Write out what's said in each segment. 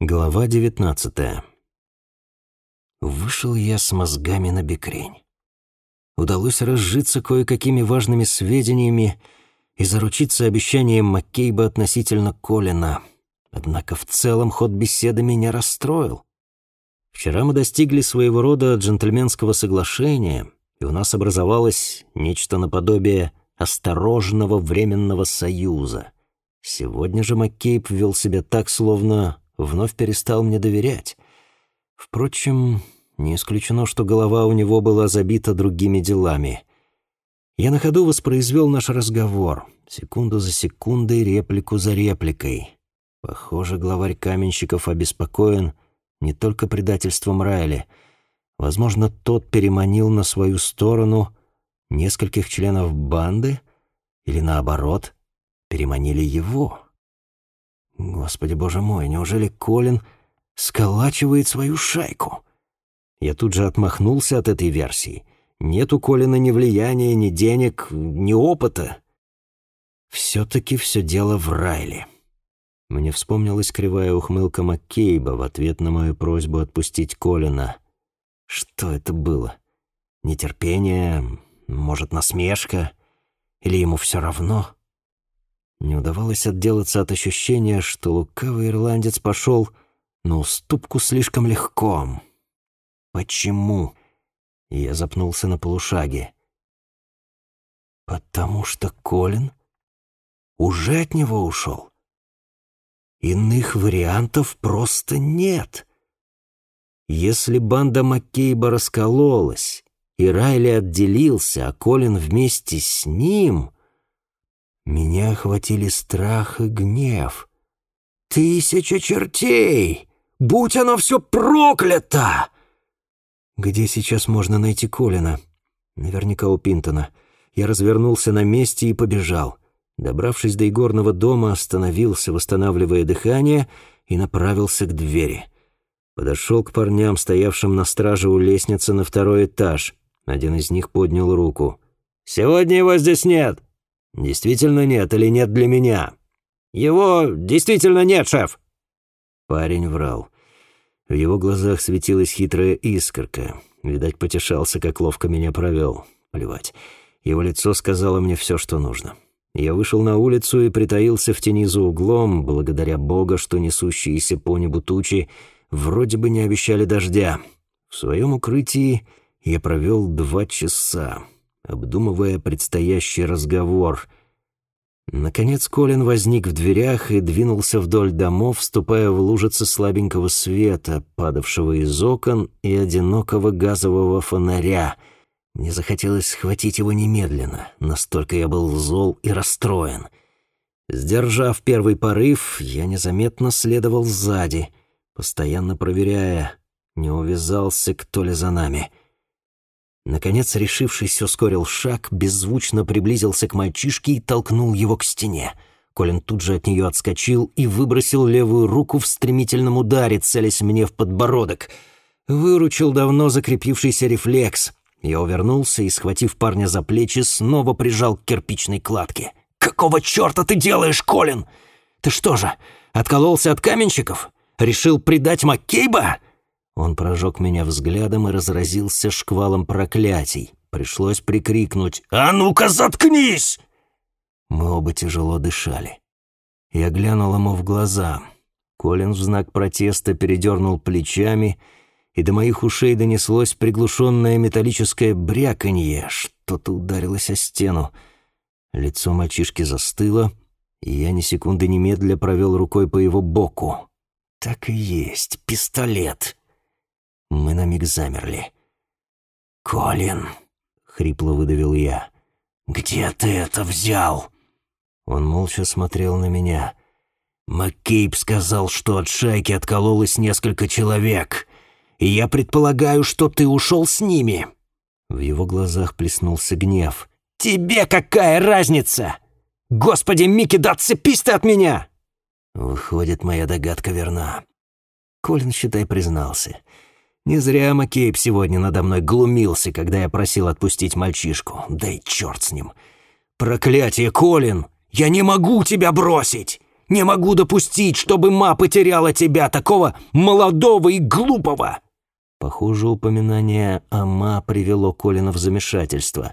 Глава девятнадцатая. Вышел я с мозгами на бекрень. Удалось разжиться кое-какими важными сведениями и заручиться обещанием Маккейба относительно Колина. Однако в целом ход беседы меня расстроил. Вчера мы достигли своего рода джентльменского соглашения, и у нас образовалось нечто наподобие осторожного временного союза. Сегодня же Маккейб вел себя так, словно вновь перестал мне доверять. Впрочем, не исключено, что голова у него была забита другими делами. Я на ходу воспроизвел наш разговор, секунду за секундой, реплику за репликой. Похоже, главарь каменщиков обеспокоен не только предательством Райли. Возможно, тот переманил на свою сторону нескольких членов банды или, наоборот, переманили его. Господи, боже мой, неужели Колин сколачивает свою шайку? Я тут же отмахнулся от этой версии. Нет у Колина ни влияния, ни денег, ни опыта. Все-таки все дело в Райле. Мне вспомнилась кривая ухмылка Маккейба в ответ на мою просьбу отпустить Колина. Что это было? Нетерпение? Может, насмешка? Или ему все равно? Не удавалось отделаться от ощущения, что лукавый ирландец пошел на уступку слишком легко. Почему? Я запнулся на полушаге. Потому что Колин уже от него ушел. Иных вариантов просто нет. Если банда Маккейба раскололась, и Райли отделился, а Колин вместе с ним — меня охватили страх и гнев. «Тысяча чертей! Будь оно все проклято!» «Где сейчас можно найти Колина?» «Наверняка у Пинтона». Я развернулся на месте и побежал. Добравшись до игорного дома, остановился, восстанавливая дыхание, и направился к двери. Подошел к парням, стоявшим на страже у лестницы на второй этаж. Один из них поднял руку. «Сегодня его здесь нет!» «Действительно нет или нет для меня?» «Его действительно нет, шеф!» Парень врал. В его глазах светилась хитрая искорка. Видать, потешался, как ловко меня провел. Плевать. Его лицо сказало мне все, что нужно. Я вышел на улицу и притаился в тени за углом, благодаря Бога, что несущиеся по небу тучи вроде бы не обещали дождя. В своем укрытии я провел два часа обдумывая предстоящий разговор. Наконец Колин возник в дверях и двинулся вдоль домов, вступая в лужицы слабенького света, падавшего из окон и одинокого газового фонаря. Мне захотелось схватить его немедленно, настолько я был зол и расстроен. Сдержав первый порыв, я незаметно следовал сзади, постоянно проверяя, не увязался кто ли за нами — Наконец, решившись, ускорил шаг, беззвучно приблизился к мальчишке и толкнул его к стене. Колин тут же от нее отскочил и выбросил левую руку в стремительном ударе, целясь мне в подбородок. Выручил давно закрепившийся рефлекс. Я увернулся и, схватив парня за плечи, снова прижал к кирпичной кладке. «Какого черта ты делаешь, Колин? Ты что же, откололся от каменщиков? Решил предать Маккейба?» Он прожег меня взглядом и разразился шквалом проклятий. Пришлось прикрикнуть «А ну-ка, заткнись!» Мы оба тяжело дышали. Я глянул ему в глаза. Колин в знак протеста передернул плечами, и до моих ушей донеслось приглушенное металлическое бряканье. Что-то ударилось о стену. Лицо мальчишки застыло, и я ни секунды немедля провел рукой по его боку. «Так и есть, пистолет!» Мы на миг замерли. «Колин!» — хрипло выдавил я. «Где ты это взял?» Он молча смотрел на меня. «Маккейб сказал, что от шайки откололось несколько человек, и я предполагаю, что ты ушел с ними». В его глазах плеснулся гнев. «Тебе какая разница? Господи, Микки, да отцепись ты от меня!» Выходит, моя догадка верна. Колин, считай, признался. Не зря Маккейб сегодня надо мной глумился, когда я просил отпустить мальчишку. Да и черт с ним. Проклятие, Колин! Я не могу тебя бросить! Не могу допустить, чтобы ма потеряла тебя, такого молодого и глупого!» Похоже, упоминание о ма привело Колина в замешательство.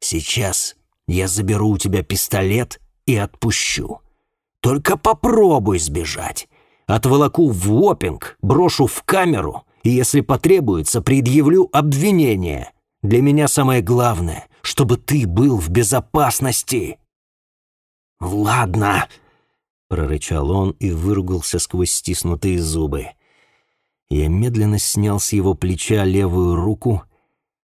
«Сейчас я заберу у тебя пистолет и отпущу. Только попробуй сбежать. Отволоку в опинг, брошу в камеру, и, если потребуется, предъявлю обвинение. Для меня самое главное, чтобы ты был в безопасности». «Ладно», — прорычал он и выругался сквозь стиснутые зубы. Я медленно снял с его плеча левую руку,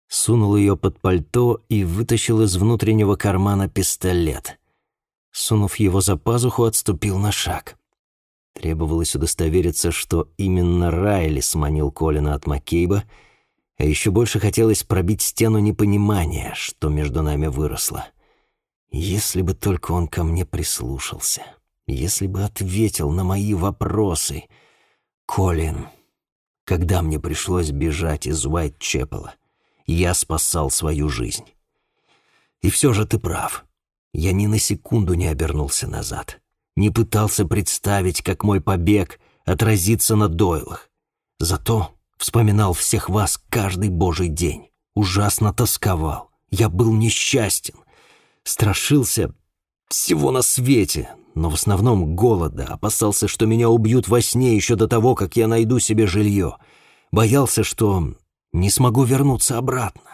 сунул ее под пальто и вытащил из внутреннего кармана пистолет. Сунув его за пазуху, отступил на шаг. Требовалось удостовериться, что именно Райли сманил Колина от Маккейба, а еще больше хотелось пробить стену непонимания, что между нами выросло. Если бы только он ко мне прислушался, если бы ответил на мои вопросы. «Колин, когда мне пришлось бежать из Уайт-Чепела, я спасал свою жизнь. И все же ты прав. Я ни на секунду не обернулся назад, не пытался представить, как мой побег отразится на Дойлах. Зато вспоминал всех вас каждый божий день, ужасно тосковал. Я был несчастен, страшился всего на свете, но в основном голода, опасался, что меня убьют во сне еще до того, как я найду себе жилье. Боялся, что не смогу вернуться обратно.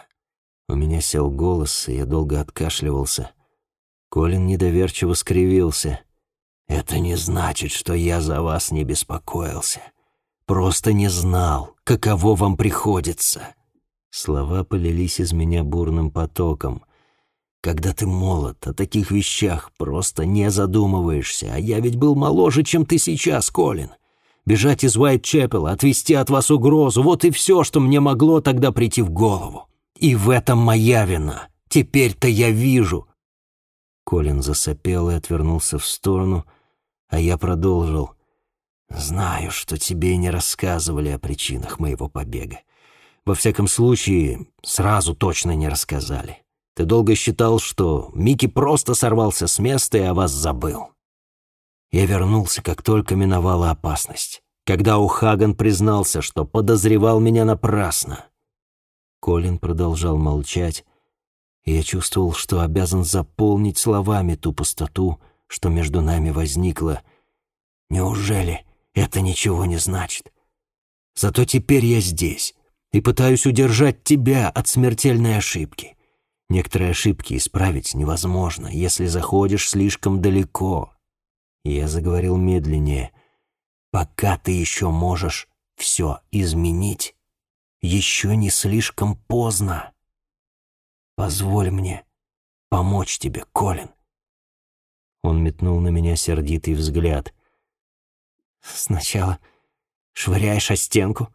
У меня сел голос, и я долго откашливался. Колин недоверчиво скривился. «Это не значит, что я за вас не беспокоился. Просто не знал, каково вам приходится». Слова полились из меня бурным потоком — когда ты молод, о таких вещах просто не задумываешься. А я ведь был моложе, чем ты сейчас, Колин. Бежать из Уайт-Чепела, отвести от вас угрозу — вот и все, что мне могло тогда прийти в голову. И в этом моя вина. Теперь-то я вижу. Колин засопел и отвернулся в сторону, а я продолжил. «Знаю, что тебе не рассказывали о причинах моего побега. Во всяком случае, сразу точно не рассказали. Ты долго считал, что Микки просто сорвался с места и о вас забыл. Я вернулся, как только миновала опасность. Когда Ухаган признался, что подозревал меня напрасно. Колин продолжал молчать, и я чувствовал, что обязан заполнить словами ту пустоту, что между нами возникла. Неужели это ничего не значит? Зато теперь я здесь и пытаюсь удержать тебя от смертельной ошибки. Некоторые ошибки исправить невозможно, если заходишь слишком далеко. Я заговорил медленнее. Пока ты еще можешь все изменить, еще не слишком поздно. Позволь мне помочь тебе, Колин. Он метнул на меня сердитый взгляд. Сначала швыряешь о стенку,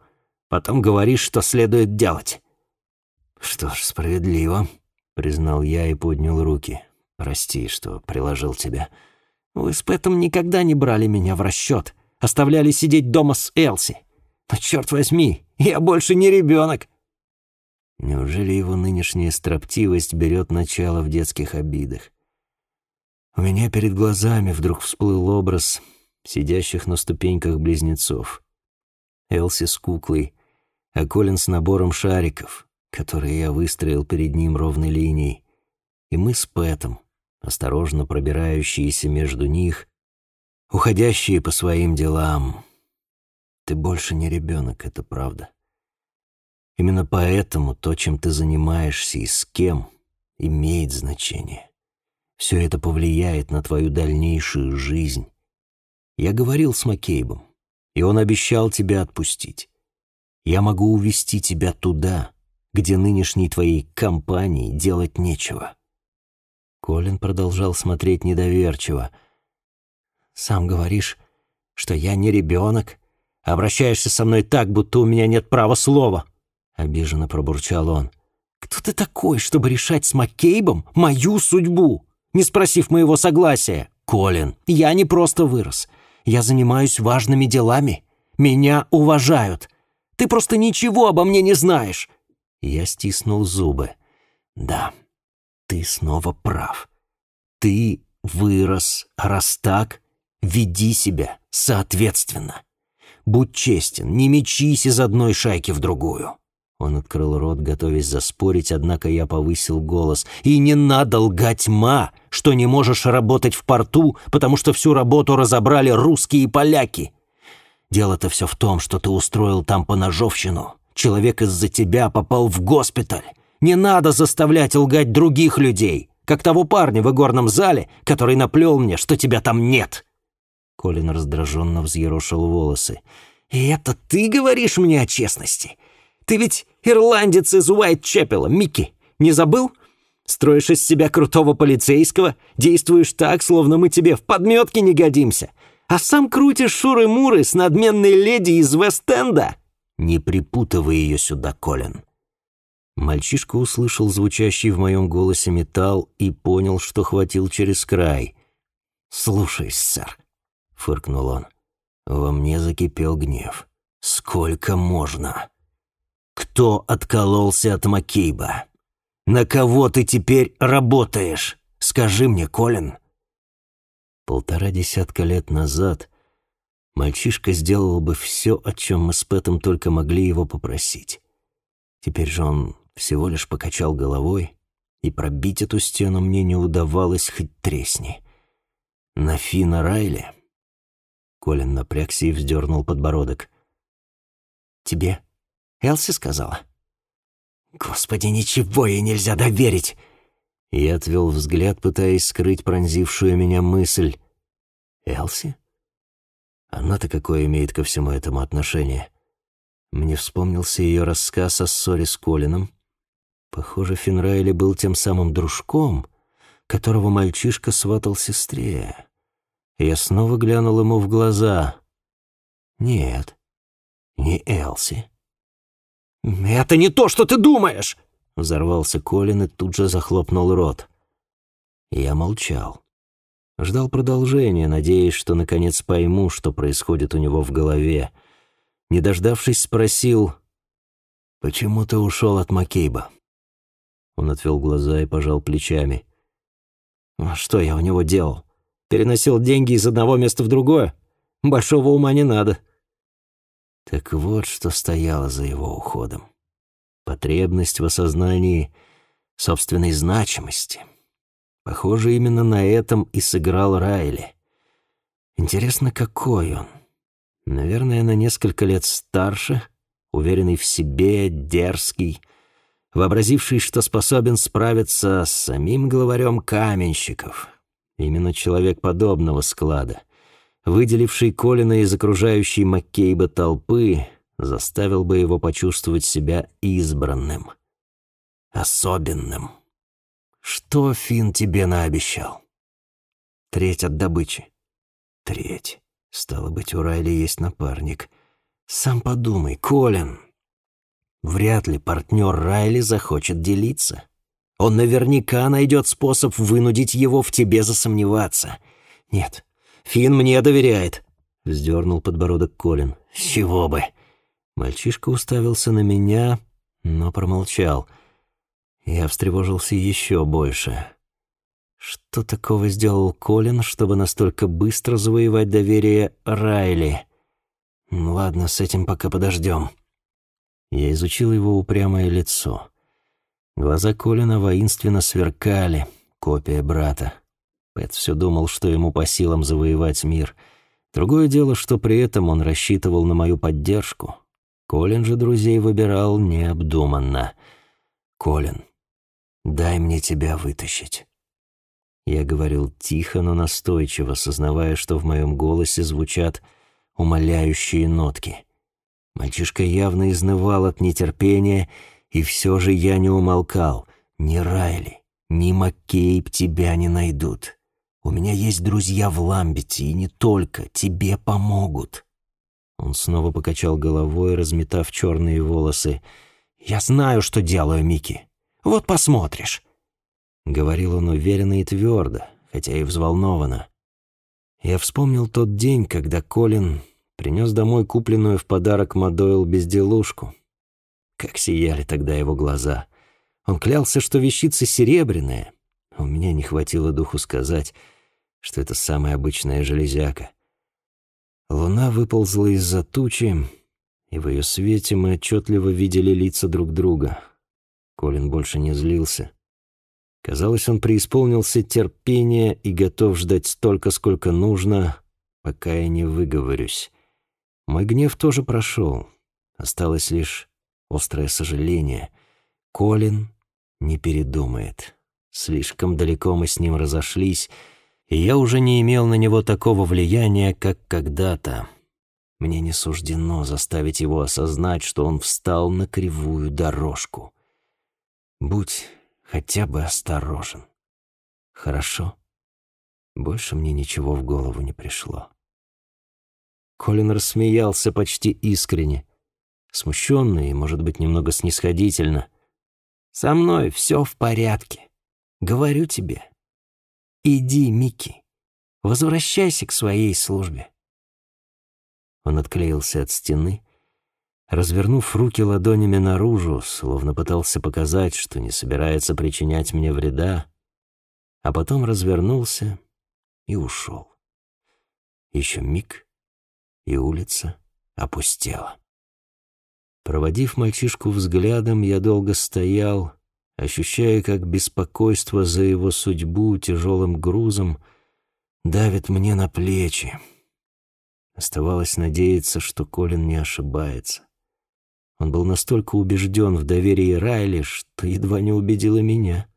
потом говоришь, что следует делать. Что ж, справедливо признал я и поднял руки. «Прости, что приложил тебя. Вы с Пэтом никогда не брали меня в расчет, оставляли сидеть дома с Элси. Но, черт возьми, я больше не ребенок!» Неужели его нынешняя строптивость берет начало в детских обидах? У меня перед глазами вдруг всплыл образ сидящих на ступеньках близнецов. Элси с куклой, а Колин с набором шариков, которые я выстроил перед ним ровной линией, и мы с Пэтом, осторожно пробирающиеся между них, уходящие по своим делам. Ты больше не ребенок, это правда. Именно поэтому то, чем ты занимаешься и с кем, имеет значение. Все это повлияет на твою дальнейшую жизнь. Я говорил с Маккейбом, и он обещал тебя отпустить. Я могу увести тебя туда, где нынешней твоей компании делать нечего. Колин продолжал смотреть недоверчиво. «Сам говоришь, что я не ребенок, обращаешься со мной так, будто у меня нет права слова», — обиженно пробурчал он. «Кто ты такой, чтобы решать с Маккейбом мою судьбу, не спросив моего согласия?» «Колин, я не просто вырос. Я занимаюсь важными делами. Меня уважают. Ты просто ничего обо мне не знаешь. Я стиснул зубы. «Да, ты снова прав. Ты вырос, раз так, Веди себя соответственно. Будь честен, не мечись из одной шайки в другую». Он открыл рот, готовясь заспорить, однако я повысил голос. «И не надо лгать, ма, что не можешь работать в порту, потому что всю работу разобрали русские и поляки. Дело-то все в том, что ты устроил там поножовщину. Человек из-за тебя попал в госпиталь. Не надо заставлять лгать других людей, как того парня в игорном зале, который наплел мне, что тебя там нет». Колин раздраженно взъерошил волосы. «И это ты говоришь мне о честности? Ты ведь ирландец из Уайт-Чепела, Микки, не забыл? Строишь из себя крутого полицейского, действуешь так, словно мы тебе в подметке не годимся, а сам крутишь шуры-муры с надменной леди из Вест-Энда». «Не припутывай ее сюда, Колин». Мальчишка услышал звучащий в моем голосе металл и понял, что хватил через край. «Слушай, сэр, фыркнул он. Во мне закипел гнев. Сколько можно? Кто откололся от Маккейба? На кого ты теперь работаешь? Скажи мне, Колин. Полтора десятка лет назад мальчишка сделал бы все, о чем мы с Пэтом только могли его попросить. Теперь же он всего лишь покачал головой, и пробить эту стену мне не удавалось хоть тресни. На Фина Райли Колин напрягся и вздернул подбородок. «Тебе Элси сказала?» «Господи, ничего ей нельзя доверить!» Я отвел взгляд, пытаясь скрыть пронзившую меня мысль. «Элси? Она-то какое имеет ко всему этому отношение?» Мне вспомнился ее рассказ о ссоре с Колином. Похоже, Финрайли был тем самым дружком, которого мальчишка сватал сестре. Я снова глянул ему в глаза. «Нет, не Элси». «Это не то, что ты думаешь!» Взорвался Колин и тут же захлопнул рот. Я молчал. Ждал продолжения, надеясь, что наконец пойму, что происходит у него в голове. Не дождавшись, спросил, «Почему ты ушел от Маккейба?» Он отвел глаза и пожал плечами. «А что я у него делал? Переносил деньги из одного места в другое. Большого ума не надо. Так вот, что стояло за его уходом. Потребность в осознании собственной значимости. Похоже, именно на этом и сыграл Райли. Интересно, какой он? Наверное, на несколько лет старше, уверенный в себе, дерзкий, вообразивший, что способен справиться с самим главарем каменщиков — Именно человек подобного склада, выделивший Колина из окружающей Маккейба толпы, заставил бы его почувствовать себя избранным, особенным. Что Фин тебе наобещал? Треть от добычи. Треть. Стало быть, у Райли есть напарник. Сам подумай, Колин. Вряд ли партнер Райли захочет делиться. Он наверняка найдет способ вынудить его в тебе засомневаться. Нет, Фин мне доверяет, — вздернул подбородок Колин. С чего бы? Мальчишка уставился на меня, но промолчал. Я встревожился еще больше. Что такого сделал Колин, чтобы настолько быстро завоевать доверие Райли? Ладно, с этим пока подождем. Я изучил его упрямое лицо. Глаза Колина воинственно сверкали, копия брата. Пэт все думал, что ему по силам завоевать мир. Другое дело, что при этом он рассчитывал на мою поддержку. Колин же друзей выбирал необдуманно. «Колин, дай мне тебя вытащить». Я говорил тихо, но настойчиво, сознавая, что в моем голосе звучат умоляющие нотки. Мальчишка явно изнывал от нетерпения и все же я не умолкал. Ни Райли, ни Маккейб тебя не найдут. У меня есть друзья в Ламбете, и не только. Тебе помогут». Он снова покачал головой, разметав черные волосы. «Я знаю, что делаю, Микки. Вот посмотришь». Говорил он уверенно и твердо, хотя и взволнованно. Я вспомнил тот день, когда Колин принес домой купленную в подарок Мадойл безделушку. Как сияли тогда его глаза. Он клялся, что вещица серебряная. У меня не хватило духу сказать, что это самая обычная железяка. Луна выползла из-за тучи, и в ее свете мы отчетливо видели лица друг друга. Колин больше не злился. Казалось, он преисполнился терпения и готов ждать столько, сколько нужно, пока я не выговорюсь. Мой гнев тоже прошел. Осталось лишь острое сожаление. Колин не передумает. Слишком далеко мы с ним разошлись, и я уже не имел на него такого влияния, как когда-то. Мне не суждено заставить его осознать, что он встал на кривую дорожку. Будь хотя бы осторожен. Хорошо? Больше мне ничего в голову не пришло. Колин рассмеялся почти искренне, смущенно и, может быть, немного снисходительно. «Со мной все в порядке. Говорю тебе. Иди, Микки, возвращайся к своей службе». Он отклеился от стены, развернув руки ладонями наружу, словно пытался показать, что не собирается причинять мне вреда, а потом развернулся и ушел. Еще миг, и улица опустела. Проводив мальчишку взглядом, я долго стоял, ощущая, как беспокойство за его судьбу тяжелым грузом давит мне на плечи. Оставалось надеяться, что Колин не ошибается. Он был настолько убежден в доверии Райли, что едва не убедил и меня.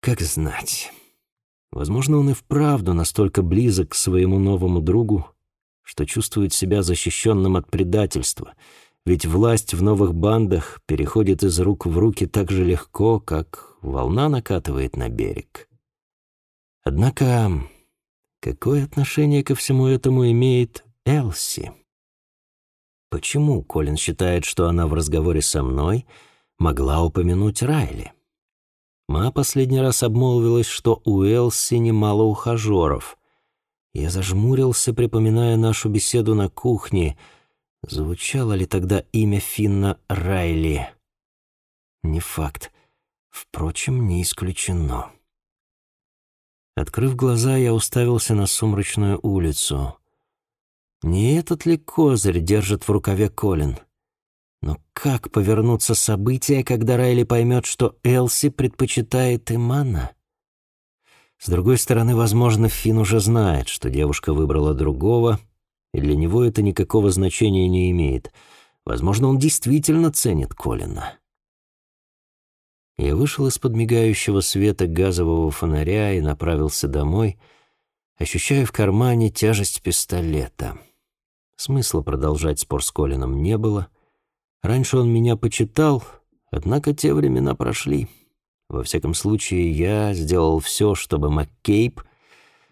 Как знать. Возможно, он и вправду настолько близок к своему новому другу, что чувствует себя защищенным от предательства, ведь власть в новых бандах переходит из рук в руки так же легко, как волна накатывает на берег. Однако, какое отношение ко всему этому имеет Элси? Почему Колин считает, что она в разговоре со мной могла упомянуть Райли? Ма последний раз обмолвилась, что у Элси немало ухажеров. Я зажмурился, припоминая нашу беседу на кухне. Звучало ли тогда имя Финна Райли? Не факт. Впрочем, не исключено. Открыв глаза, я уставился на сумрачную улицу. Не этот ли козырь держит в рукаве Колин? Но как повернутся события, когда Райли поймет, что Элси предпочитает Имана? С другой стороны, возможно, Финн уже знает, что девушка выбрала другого, и для него это никакого значения не имеет. Возможно, он действительно ценит Колина. Я вышел из подмигающего света газового фонаря и направился домой, ощущая в кармане тяжесть пистолета. Смысла продолжать спор с Колином не было. Раньше он меня почитал, однако те времена прошли. Во всяком случае, я сделал все, чтобы МакКейб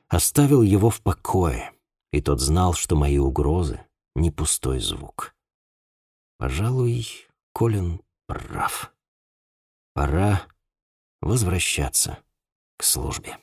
оставил его в покое, и тот знал, что мои угрозы — не пустой звук. Пожалуй, Колин прав. Пора возвращаться к службе.